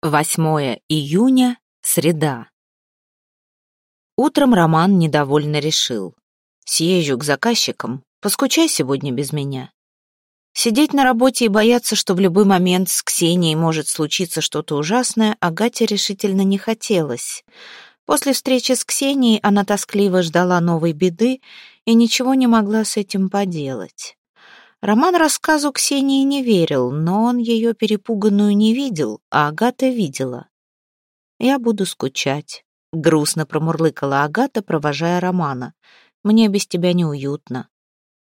8 июня, среда. Утром Роман недовольно решил. Съезжу к заказчикам, поскучай сегодня без меня. Сидеть на работе и бояться, что в любой момент с Ксенией может случиться что-то ужасное, Агате решительно не хотелось. После встречи с Ксенией она тоскливо ждала новой беды и ничего не могла с этим поделать. Роман рассказу Ксении не верил, но он ее перепуганную не видел, а Агата видела. «Я буду скучать», — грустно промурлыкала Агата, провожая Романа. «Мне без тебя неуютно».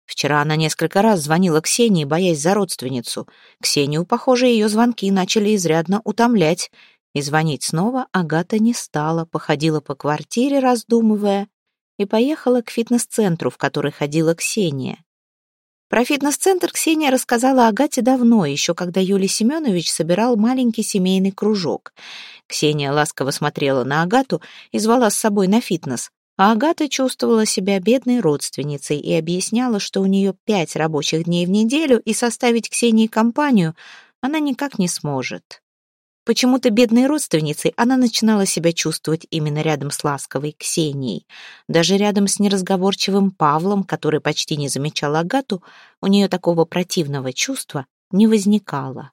Вчера она несколько раз звонила Ксении, боясь за родственницу. Ксению, похоже, ее звонки начали изрядно утомлять. И звонить снова Агата не стала, походила по квартире, раздумывая, и поехала к фитнес-центру, в который ходила Ксения. Про фитнес-центр Ксения рассказала Агате давно, еще когда Юлий Семенович собирал маленький семейный кружок. Ксения ласково смотрела на Агату и звала с собой на фитнес, а Агата чувствовала себя бедной родственницей и объясняла, что у нее пять рабочих дней в неделю и составить Ксении компанию она никак не сможет. Почему-то бедной родственницей она начинала себя чувствовать именно рядом с ласковой Ксенией. Даже рядом с неразговорчивым Павлом, который почти не замечал Агату, у нее такого противного чувства не возникало.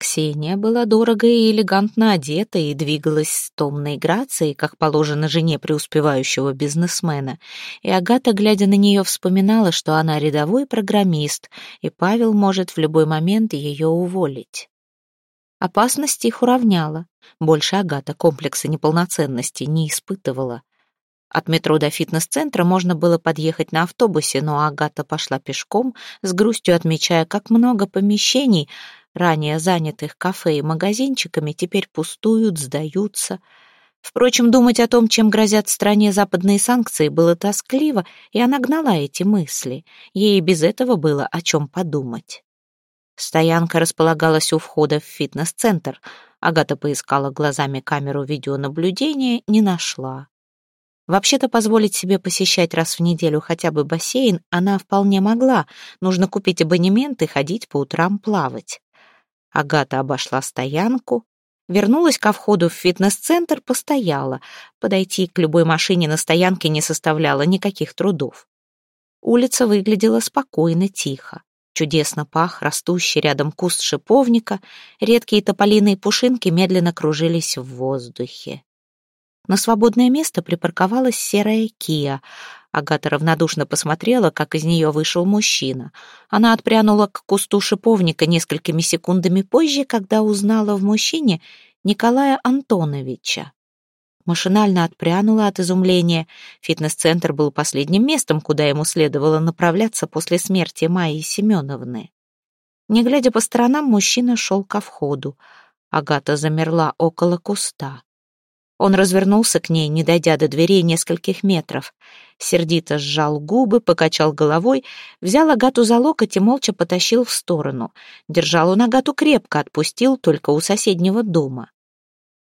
Ксения была дорого и элегантно одета и двигалась с томной грацией, как положено жене преуспевающего бизнесмена. И Агата, глядя на нее, вспоминала, что она рядовой программист, и Павел может в любой момент ее уволить. Опасность их уравняла. Больше Агата комплекса неполноценности не испытывала. От метро до фитнес-центра можно было подъехать на автобусе, но Агата пошла пешком, с грустью отмечая, как много помещений, ранее занятых кафе и магазинчиками, теперь пустуют, сдаются. Впрочем, думать о том, чем грозят стране западные санкции, было тоскливо, и она гнала эти мысли. Ей без этого было о чем подумать. Стоянка располагалась у входа в фитнес-центр. Агата поискала глазами камеру видеонаблюдения, не нашла. Вообще-то позволить себе посещать раз в неделю хотя бы бассейн она вполне могла. Нужно купить абонемент и ходить по утрам плавать. Агата обошла стоянку, вернулась ко входу в фитнес-центр, постояла. Подойти к любой машине на стоянке не составляло никаких трудов. Улица выглядела спокойно, тихо. Чудесно пах растущий рядом куст шиповника, редкие тополиные пушинки медленно кружились в воздухе. На свободное место припарковалась серая Кия. Агата равнодушно посмотрела, как из нее вышел мужчина. Она отпрянула к кусту шиповника несколькими секундами позже, когда узнала в мужчине Николая Антоновича. Машинально отпрянула от изумления. Фитнес-центр был последним местом, куда ему следовало направляться после смерти Майи Семеновны. Не глядя по сторонам, мужчина шел ко входу. Агата замерла около куста. Он развернулся к ней, не дойдя до дверей нескольких метров. Сердито сжал губы, покачал головой, взял Агату за локоть и молча потащил в сторону. Держал он Агату крепко, отпустил только у соседнего дома.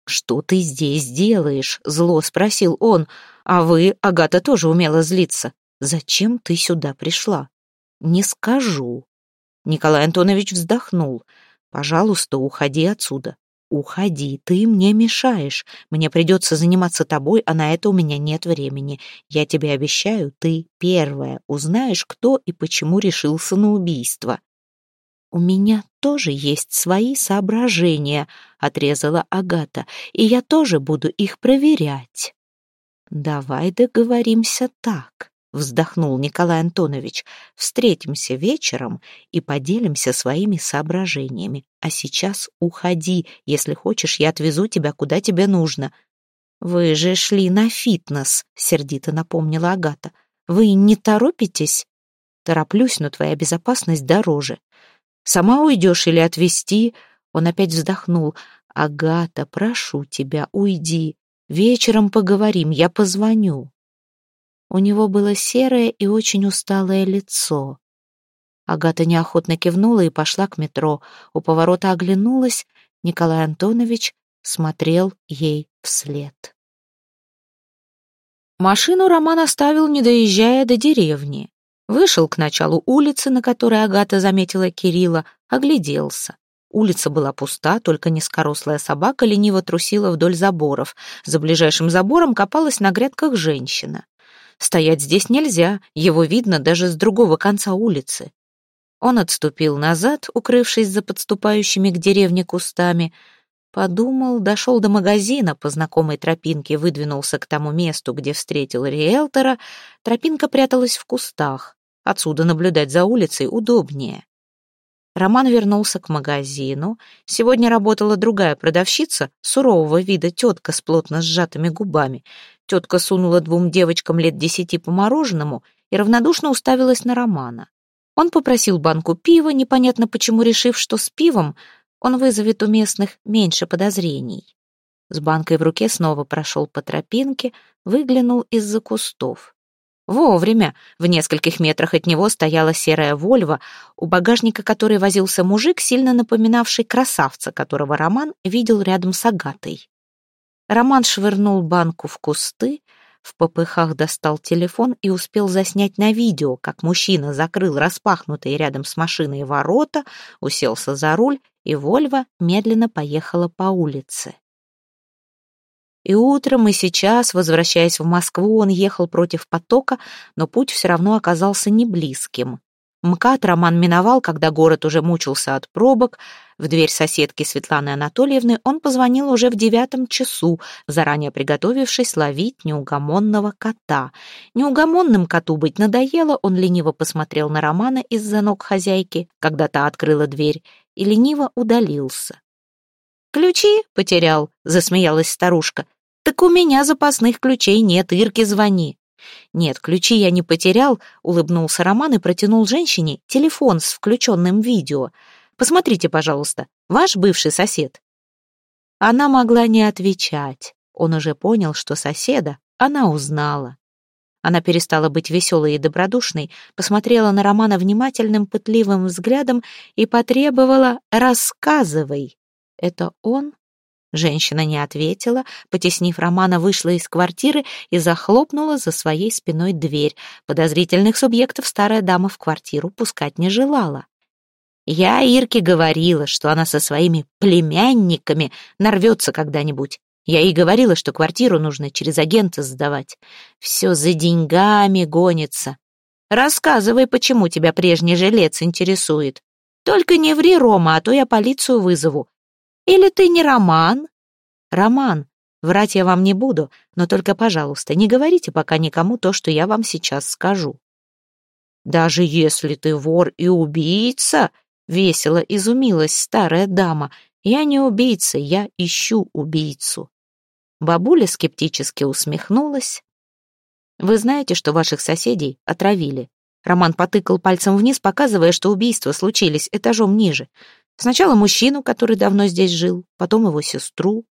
«Что ты здесь делаешь?» — зло спросил он. «А вы, Агата, тоже умела злиться. Зачем ты сюда пришла?» «Не скажу». Николай Антонович вздохнул. «Пожалуйста, уходи отсюда. Уходи, ты мне мешаешь. Мне придется заниматься тобой, а на это у меня нет времени. Я тебе обещаю, ты первая узнаешь, кто и почему решился на убийство». «У меня тоже есть свои соображения», — отрезала Агата, «и я тоже буду их проверять». «Давай договоримся так», — вздохнул Николай Антонович. «Встретимся вечером и поделимся своими соображениями. А сейчас уходи. Если хочешь, я отвезу тебя, куда тебе нужно». «Вы же шли на фитнес», — сердито напомнила Агата. «Вы не торопитесь?» «Тороплюсь, но твоя безопасность дороже. Сама уйдешь или отвезти?» Он опять вздохнул. «Агата, прошу тебя, уйди. Вечером поговорим, я позвоню». У него было серое и очень усталое лицо. Агата неохотно кивнула и пошла к метро. У поворота оглянулась. Николай Антонович смотрел ей вслед. Машину Роман оставил, не доезжая до деревни. Вышел к началу улицы, на которой Агата заметила Кирилла, огляделся. Улица была пуста, только низкорослая собака лениво трусила вдоль заборов. За ближайшим забором копалась на грядках женщина. Стоять здесь нельзя, его видно даже с другого конца улицы. Он отступил назад, укрывшись за подступающими к деревне кустами. Подумал, дошел до магазина по знакомой тропинке, выдвинулся к тому месту, где встретил риэлтора. Тропинка пряталась в кустах. Отсюда наблюдать за улицей удобнее. Роман вернулся к магазину. Сегодня работала другая продавщица, сурового вида тетка с плотно сжатыми губами. Тетка сунула двум девочкам лет десяти по мороженому и равнодушно уставилась на Романа. Он попросил банку пива, непонятно почему решив, что с пивом он вызовет у местных меньше подозрений. С банкой в руке снова прошел по тропинке, выглянул из-за кустов. Вовремя. В нескольких метрах от него стояла серая «Вольво», у багажника которой возился мужик, сильно напоминавший красавца, которого Роман видел рядом с Агатой. Роман швырнул банку в кусты, в попыхах достал телефон и успел заснять на видео, как мужчина закрыл распахнутые рядом с машиной ворота, уселся за руль, и «Вольво» медленно поехала по улице. И утром, и сейчас, возвращаясь в Москву, он ехал против потока, но путь все равно оказался не близким. МКАД Роман миновал, когда город уже мучился от пробок. В дверь соседки Светланы Анатольевны он позвонил уже в девятом часу, заранее приготовившись ловить неугомонного кота. Неугомонным коту быть надоело, он лениво посмотрел на Романа из-за ног хозяйки, когда та открыла дверь, и лениво удалился. «Ключи потерял», — засмеялась старушка. «Так у меня запасных ключей нет, Ирке звони». «Нет, ключи я не потерял», — улыбнулся Роман и протянул женщине телефон с включенным видео. «Посмотрите, пожалуйста, ваш бывший сосед». Она могла не отвечать. Он уже понял, что соседа она узнала. Она перестала быть веселой и добродушной, посмотрела на Романа внимательным, пытливым взглядом и потребовала «рассказывай». «Это он?» Женщина не ответила, потеснив Романа, вышла из квартиры и захлопнула за своей спиной дверь. Подозрительных субъектов старая дама в квартиру пускать не желала. Я Ирке говорила, что она со своими племянниками нарвется когда-нибудь. Я ей говорила, что квартиру нужно через агента сдавать. Все за деньгами гонится. Рассказывай, почему тебя прежний жилец интересует. Только не ври, Рома, а то я полицию вызову. Или ты не Роман?» «Роман. Врать я вам не буду, но только, пожалуйста, не говорите пока никому то, что я вам сейчас скажу». «Даже если ты вор и убийца?» — весело изумилась старая дама. «Я не убийца, я ищу убийцу». Бабуля скептически усмехнулась. «Вы знаете, что ваших соседей отравили?» Роман потыкал пальцем вниз, показывая, что убийства случились этажом ниже. Сначала мужчину, который давно здесь жил, потом его сестру.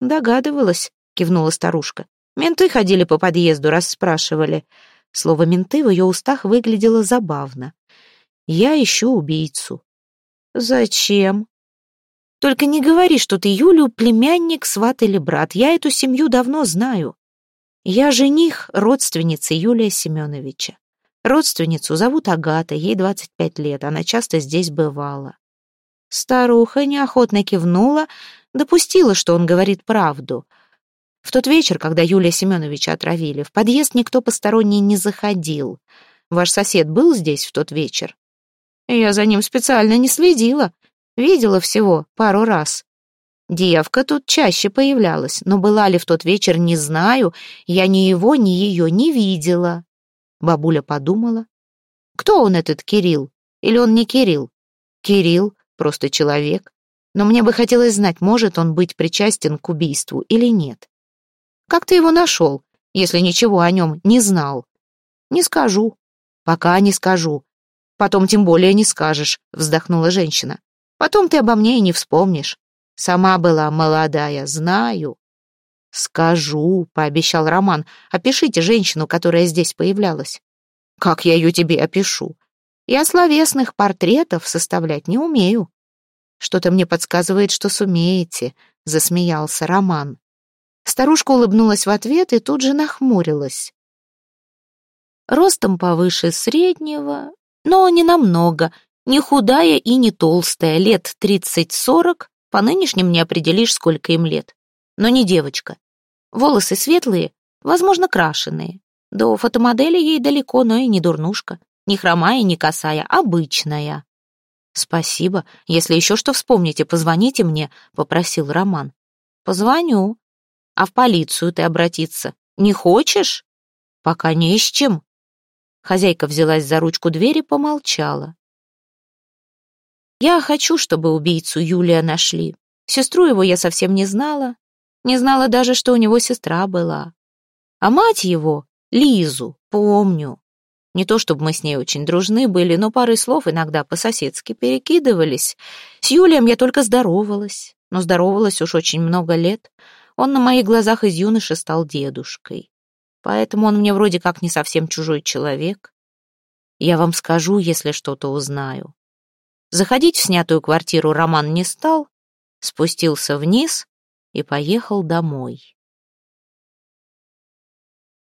Догадывалась, кивнула старушка. Менты ходили по подъезду, расспрашивали. Слово «менты» в ее устах выглядело забавно. «Я ищу убийцу». «Зачем?» «Только не говори, что ты Юлю племянник, сват или брат. Я эту семью давно знаю. Я жених родственницы Юлия Семеновича. Родственницу зовут Агата, ей 25 лет, она часто здесь бывала. Старуха неохотно кивнула, допустила, что он говорит правду. В тот вечер, когда Юлия Семеновича отравили, в подъезд никто посторонний не заходил. Ваш сосед был здесь в тот вечер? Я за ним специально не следила. Видела всего пару раз. Девка тут чаще появлялась, но была ли в тот вечер, не знаю. Я ни его, ни ее не видела. Бабуля подумала. Кто он, этот Кирилл? Или он не Кирилл? Кирилл, просто человек. Но мне бы хотелось знать, может он быть причастен к убийству или нет. Как ты его нашел, если ничего о нем не знал? Не скажу. Пока не скажу. Потом тем более не скажешь, вздохнула женщина. Потом ты обо мне и не вспомнишь. Сама была молодая, знаю. Скажу, пообещал Роман. Опишите женщину, которая здесь появлялась. Как я ее тебе опишу? Я словесных портретов составлять не умею. Что-то мне подсказывает, что сумеете, засмеялся Роман. Старушка улыбнулась в ответ и тут же нахмурилась. Ростом повыше среднего, но не намного, Не худая и не толстая, лет тридцать-сорок, по нынешним не определишь, сколько им лет. Но не девочка. Волосы светлые, возможно, крашеные. До фотомодели ей далеко, но и не дурнушка. Не хромая, не косая, обычная. «Спасибо. Если еще что вспомните, позвоните мне», — попросил Роман. «Позвоню. А в полицию ты обратиться не хочешь?» «Пока не с чем». Хозяйка взялась за ручку двери, помолчала. «Я хочу, чтобы убийцу Юлия нашли. Сестру его я совсем не знала. Не знала даже, что у него сестра была. А мать его, Лизу, помню. Не то чтобы мы с ней очень дружны были, но парой слов иногда по-соседски перекидывались. С Юлием я только здоровалась, но здоровалась уж очень много лет. Он на моих глазах из юноши стал дедушкой. Поэтому он мне вроде как не совсем чужой человек. Я вам скажу, если что-то узнаю. Заходить в снятую квартиру Роман не стал, спустился вниз и поехал домой.